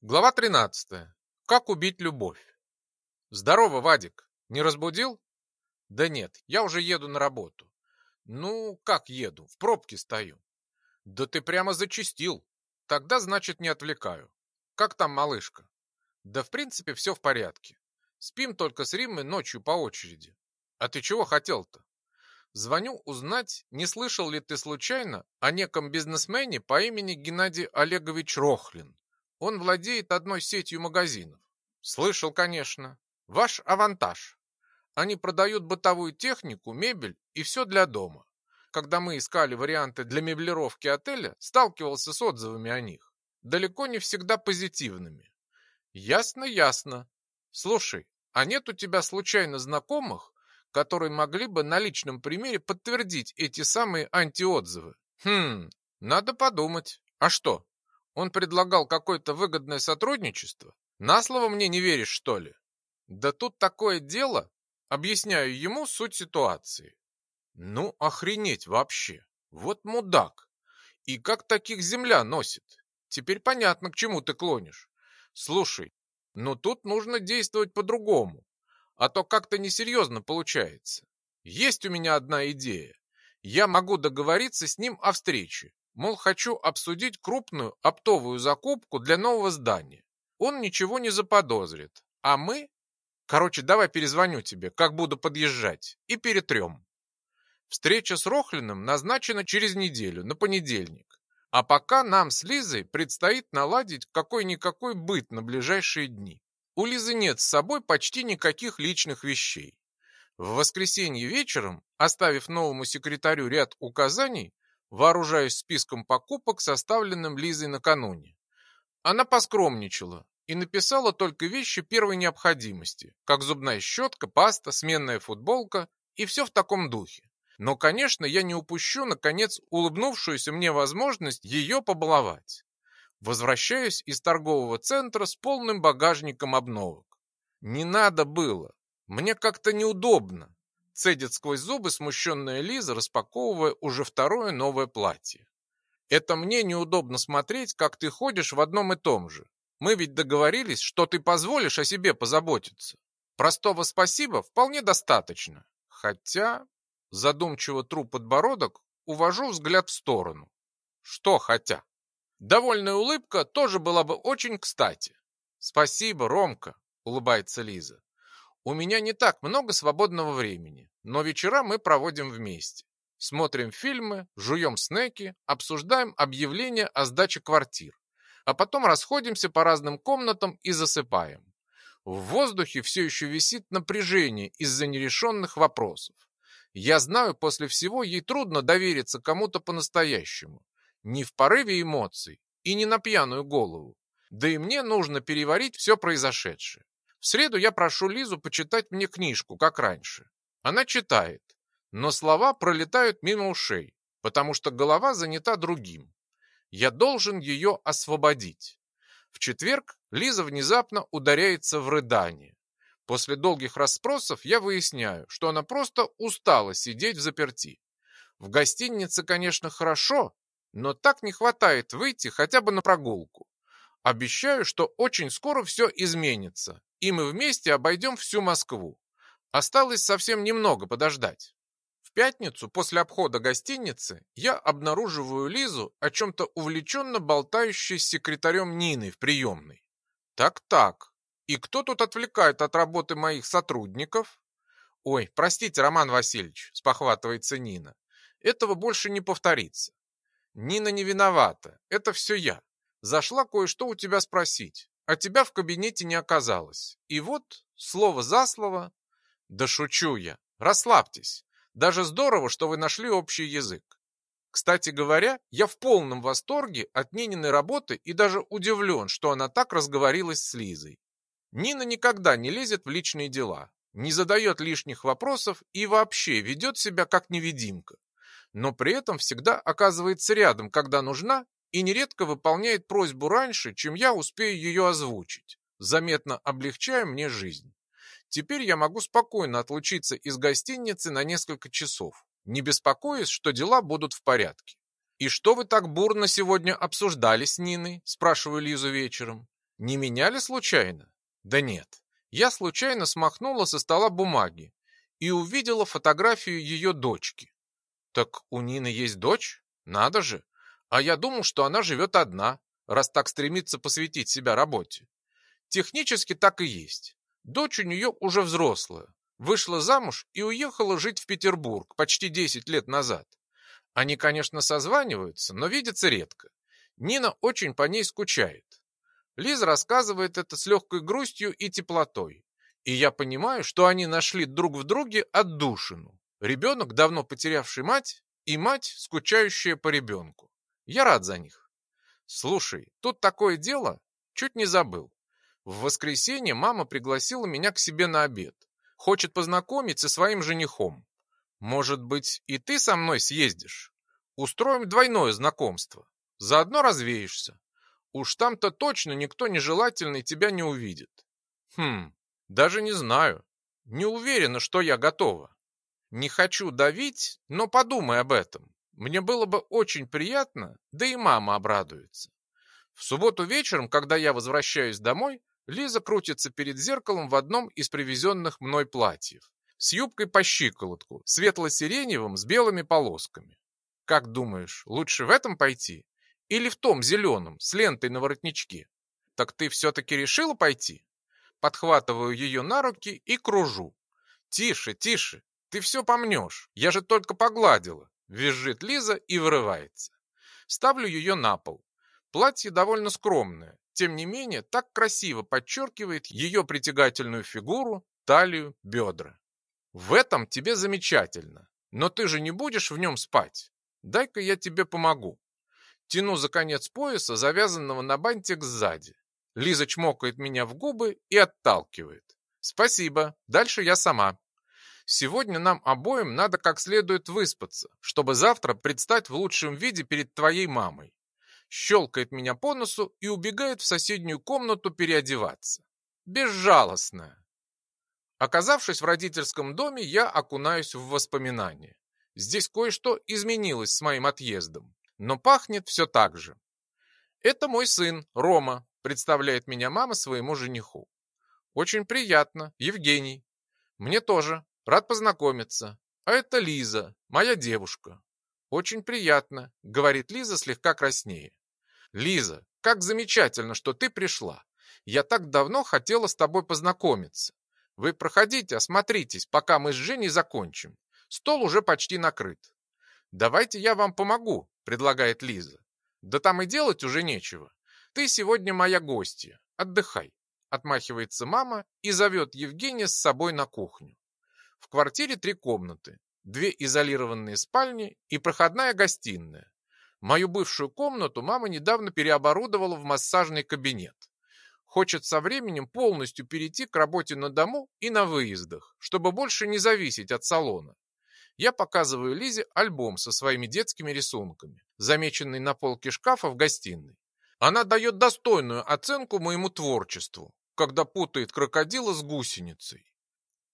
Глава 13. Как убить любовь. Здорово, Вадик. Не разбудил? Да нет, я уже еду на работу. Ну, как еду? В пробке стою. Да ты прямо зачистил. Тогда, значит, не отвлекаю. Как там малышка? Да, в принципе, все в порядке. Спим только с Риммой ночью по очереди. А ты чего хотел-то? Звоню узнать, не слышал ли ты случайно о неком бизнесмене по имени Геннадий Олегович Рохлин. Он владеет одной сетью магазинов. Слышал, конечно. Ваш авантаж. Они продают бытовую технику, мебель и все для дома. Когда мы искали варианты для меблировки отеля, сталкивался с отзывами о них. Далеко не всегда позитивными. Ясно, ясно. Слушай, а нет у тебя случайно знакомых, которые могли бы на личном примере подтвердить эти самые антиотзывы? Хм, надо подумать. А что? Он предлагал какое-то выгодное сотрудничество? На слово мне не веришь, что ли? Да тут такое дело. Объясняю ему суть ситуации. Ну, охренеть вообще. Вот мудак. И как таких земля носит? Теперь понятно, к чему ты клонишь. Слушай, но тут нужно действовать по-другому. А то как-то несерьезно получается. Есть у меня одна идея. Я могу договориться с ним о встрече. Мол, хочу обсудить крупную оптовую закупку для нового здания. Он ничего не заподозрит. А мы... Короче, давай перезвоню тебе, как буду подъезжать, и перетрем. Встреча с Рохлиным назначена через неделю, на понедельник. А пока нам с Лизой предстоит наладить какой-никакой быт на ближайшие дни. У Лизы нет с собой почти никаких личных вещей. В воскресенье вечером, оставив новому секретарю ряд указаний, вооружаясь списком покупок, составленным Лизой накануне. Она поскромничала и написала только вещи первой необходимости, как зубная щетка, паста, сменная футболка и все в таком духе. Но, конечно, я не упущу, наконец, улыбнувшуюся мне возможность ее побаловать. Возвращаюсь из торгового центра с полным багажником обновок. Не надо было. Мне как-то неудобно. Цедит сквозь зубы смущенная Лиза, распаковывая уже второе новое платье. Это мне неудобно смотреть, как ты ходишь в одном и том же. Мы ведь договорились, что ты позволишь о себе позаботиться. Простого спасибо вполне достаточно. Хотя, задумчиво тру подбородок, увожу взгляд в сторону. Что хотя? Довольная улыбка тоже была бы очень кстати. Спасибо, Ромка, улыбается Лиза. У меня не так много свободного времени, но вечера мы проводим вместе. Смотрим фильмы, жуем снеки, обсуждаем объявления о сдаче квартир, а потом расходимся по разным комнатам и засыпаем. В воздухе все еще висит напряжение из-за нерешенных вопросов. Я знаю, после всего ей трудно довериться кому-то по-настоящему. Не в порыве эмоций и не на пьяную голову. Да и мне нужно переварить все произошедшее. В среду я прошу Лизу почитать мне книжку, как раньше. Она читает, но слова пролетают мимо ушей, потому что голова занята другим. Я должен ее освободить. В четверг Лиза внезапно ударяется в рыдание. После долгих расспросов я выясняю, что она просто устала сидеть в заперти. В гостинице, конечно, хорошо, но так не хватает выйти хотя бы на прогулку. Обещаю, что очень скоро все изменится, и мы вместе обойдем всю Москву. Осталось совсем немного подождать. В пятницу после обхода гостиницы я обнаруживаю Лизу о чем-то увлеченно болтающей с секретарем Ниной в приемной. Так-так, и кто тут отвлекает от работы моих сотрудников? Ой, простите, Роман Васильевич, спохватывается Нина. Этого больше не повторится. Нина не виновата, это все я. Зашла кое-что у тебя спросить а тебя в кабинете не оказалось. И вот, слово за слово... Да шучу я. Расслабьтесь. Даже здорово, что вы нашли общий язык. Кстати говоря, я в полном восторге от Нининой работы и даже удивлен, что она так разговорилась с Лизой. Нина никогда не лезет в личные дела, не задает лишних вопросов и вообще ведет себя как невидимка. Но при этом всегда оказывается рядом, когда нужна, и нередко выполняет просьбу раньше, чем я успею ее озвучить, заметно облегчая мне жизнь. Теперь я могу спокойно отлучиться из гостиницы на несколько часов, не беспокоясь, что дела будут в порядке. «И что вы так бурно сегодня обсуждали с Ниной?» – спрашиваю Лизу вечером. Не меняли случайно? Да нет. Я случайно смахнула со стола бумаги и увидела фотографию ее дочки. Так у Нины есть дочь? Надо же. А я думал, что она живет одна, раз так стремится посвятить себя работе. Технически так и есть. Дочь у нее уже взрослая, вышла замуж и уехала жить в Петербург почти 10 лет назад. Они, конечно, созваниваются, но видятся редко. Нина очень по ней скучает. Лиза рассказывает это с легкой грустью и теплотой. И я понимаю, что они нашли друг в друге отдушину. Ребенок, давно потерявший мать, и мать, скучающая по ребенку. Я рад за них. Слушай, тут такое дело, чуть не забыл. В воскресенье мама пригласила меня к себе на обед. Хочет познакомить со своим женихом. Может быть, и ты со мной съездишь? Устроим двойное знакомство. Заодно развеешься. Уж там-то точно никто нежелательный тебя не увидит. Хм, даже не знаю. Не уверена, что я готова. Не хочу давить, но подумай об этом. Мне было бы очень приятно, да и мама обрадуется. В субботу вечером, когда я возвращаюсь домой, Лиза крутится перед зеркалом в одном из привезенных мной платьев. С юбкой по щиколотку, светло-сиреневым с белыми полосками. Как думаешь, лучше в этом пойти? Или в том зеленом, с лентой на воротничке? Так ты все-таки решила пойти? Подхватываю ее на руки и кружу. Тише, тише, ты все помнешь. Я же только погладила. Визжит Лиза и вырывается. Ставлю ее на пол. Платье довольно скромное, тем не менее так красиво подчеркивает ее притягательную фигуру, талию, бедра. В этом тебе замечательно, но ты же не будешь в нем спать. Дай-ка я тебе помогу. Тяну за конец пояса, завязанного на бантик сзади. Лиза чмокает меня в губы и отталкивает. Спасибо, дальше я сама. Сегодня нам обоим надо как следует выспаться, чтобы завтра предстать в лучшем виде перед твоей мамой щелкает меня по носу и убегает в соседнюю комнату переодеваться. Безжалостная. Оказавшись в родительском доме, я окунаюсь в воспоминания. Здесь кое-что изменилось с моим отъездом, но пахнет все так же. Это мой сын, Рома, представляет меня мама своему жениху. Очень приятно, Евгений. Мне тоже, рад познакомиться. А это Лиза, моя девушка. Очень приятно, говорит Лиза слегка краснее. Лиза, как замечательно, что ты пришла. Я так давно хотела с тобой познакомиться. Вы проходите, осмотритесь, пока мы с Женей закончим. Стол уже почти накрыт. Давайте я вам помогу, предлагает Лиза. Да там и делать уже нечего. Ты сегодня моя гостья. Отдыхай. Отмахивается мама и зовет Евгения с собой на кухню. В квартире три комнаты, две изолированные спальни и проходная гостиная. Мою бывшую комнату мама недавно переоборудовала в массажный кабинет. Хочет со временем полностью перейти к работе на дому и на выездах, чтобы больше не зависеть от салона. Я показываю Лизе альбом со своими детскими рисунками, замеченный на полке шкафа в гостиной. Она дает достойную оценку моему творчеству, когда путает крокодила с гусеницей.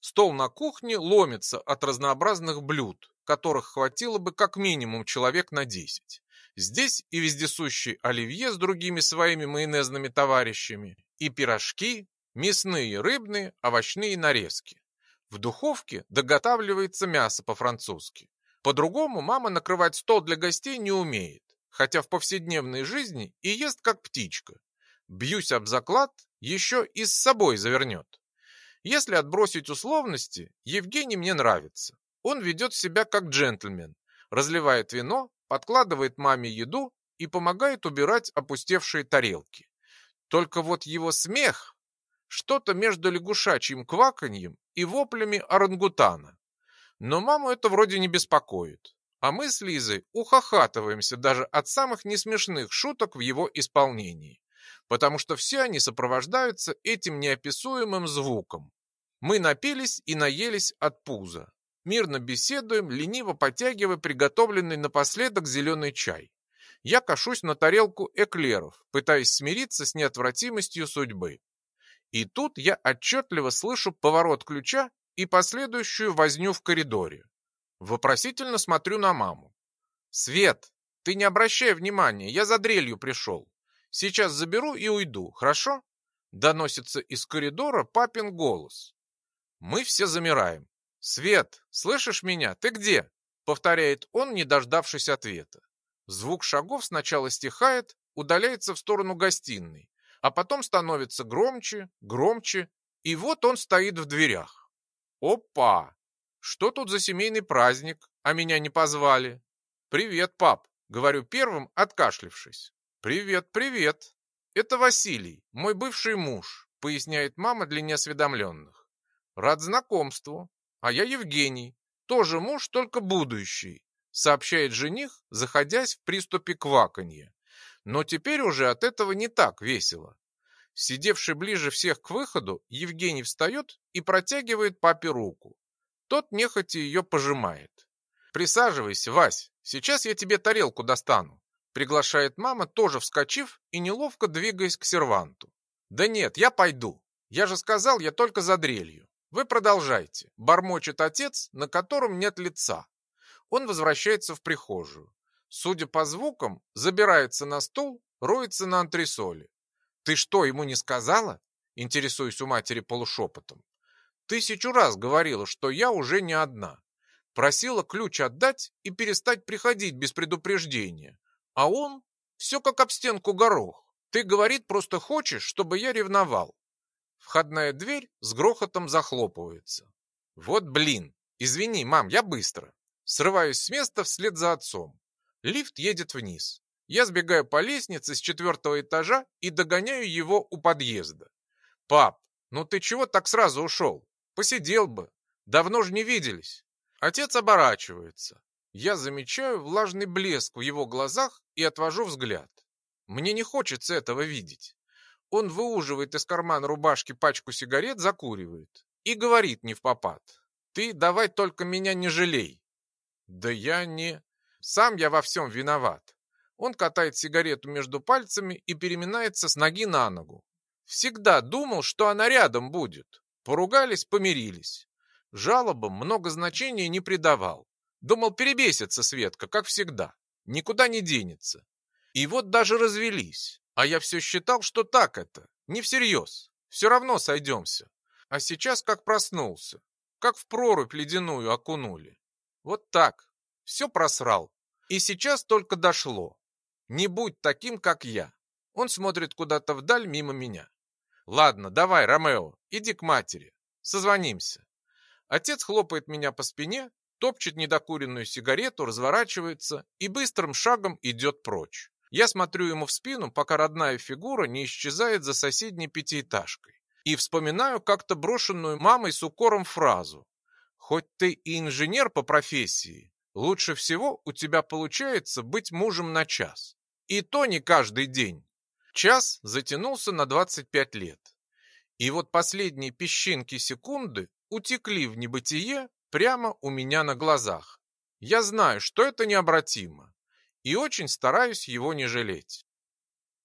Стол на кухне ломится от разнообразных блюд, которых хватило бы как минимум человек на десять. Здесь и вездесущий оливье с другими своими майонезными товарищами, и пирожки, мясные, рыбные, овощные нарезки. В духовке доготавливается мясо по-французски. По-другому мама накрывать стол для гостей не умеет, хотя в повседневной жизни и ест как птичка. Бьюсь об заклад, еще и с собой завернет. Если отбросить условности, Евгений мне нравится. Он ведет себя как джентльмен, разливает вино, подкладывает маме еду и помогает убирать опустевшие тарелки. Только вот его смех – что-то между лягушачьим кваканьем и воплями орангутана. Но маму это вроде не беспокоит, а мы с Лизой ухахатываемся даже от самых несмешных шуток в его исполнении, потому что все они сопровождаются этим неописуемым звуком. Мы напились и наелись от пуза. Мирно беседуем, лениво потягивая приготовленный напоследок зеленый чай. Я кашусь на тарелку эклеров, пытаясь смириться с неотвратимостью судьбы. И тут я отчетливо слышу поворот ключа и последующую возню в коридоре. Вопросительно смотрю на маму. «Свет, ты не обращай внимания, я за дрелью пришел. Сейчас заберу и уйду, хорошо?» Доносится из коридора папин голос. Мы все замираем. «Свет, слышишь меня? Ты где?» Повторяет он, не дождавшись ответа. Звук шагов сначала стихает, удаляется в сторону гостиной, а потом становится громче, громче, и вот он стоит в дверях. Опа! Что тут за семейный праздник, а меня не позвали? Привет, пап, говорю первым, откашлившись. Привет, привет. Это Василий, мой бывший муж, поясняет мама для неосведомленных. Рад знакомству. А я Евгений, тоже муж, только будущий, сообщает жених, заходясь в приступе кваканья. Но теперь уже от этого не так весело. Сидевший ближе всех к выходу, Евгений встает и протягивает папе руку. Тот нехотя ее пожимает. «Присаживайся, Вась, сейчас я тебе тарелку достану», приглашает мама, тоже вскочив и неловко двигаясь к серванту. «Да нет, я пойду. Я же сказал, я только за дрелью. Вы продолжайте», бормочет отец, на котором нет лица. Он возвращается в прихожую. Судя по звукам, забирается на стул, роется на антресоле. «Ты что, ему не сказала?» Интересуюсь у матери полушепотом. «Тысячу раз говорила, что я уже не одна. Просила ключ отдать и перестать приходить без предупреждения. А он все как об стенку горох. Ты, говорит, просто хочешь, чтобы я ревновал. Входная дверь с грохотом захлопывается. Вот блин. Извини, мам, я быстро. Срываюсь с места вслед за отцом. Лифт едет вниз. Я сбегаю по лестнице с четвертого этажа и догоняю его у подъезда. «Пап, ну ты чего так сразу ушел? Посидел бы. Давно же не виделись». Отец оборачивается. Я замечаю влажный блеск в его глазах и отвожу взгляд. Мне не хочется этого видеть. Он выуживает из кармана рубашки пачку сигарет, закуривает и говорит не в попад. «Ты давай только меня не жалей». «Да я не...» «Сам я во всем виноват. Он катает сигарету между пальцами и переминается с ноги на ногу. Всегда думал, что она рядом будет. Поругались, помирились. Жалобам много значения не придавал. Думал, перебесится Светка, как всегда. Никуда не денется. И вот даже развелись. А я все считал, что так это. Не всерьез. Все равно сойдемся. А сейчас как проснулся. Как в прорубь ледяную окунули. Вот так. Все просрал. И сейчас только дошло. Не будь таким, как я. Он смотрит куда-то вдаль мимо меня. Ладно, давай, Ромео, иди к матери. Созвонимся. Отец хлопает меня по спине, топчет недокуренную сигарету, разворачивается и быстрым шагом идет прочь. Я смотрю ему в спину, пока родная фигура не исчезает за соседней пятиэтажкой. И вспоминаю как-то брошенную мамой с укором фразу. Хоть ты и инженер по профессии, Лучше всего у тебя получается быть мужем на час. И то не каждый день. Час затянулся на 25 лет. И вот последние песчинки секунды утекли в небытие прямо у меня на глазах. Я знаю, что это необратимо, и очень стараюсь его не жалеть.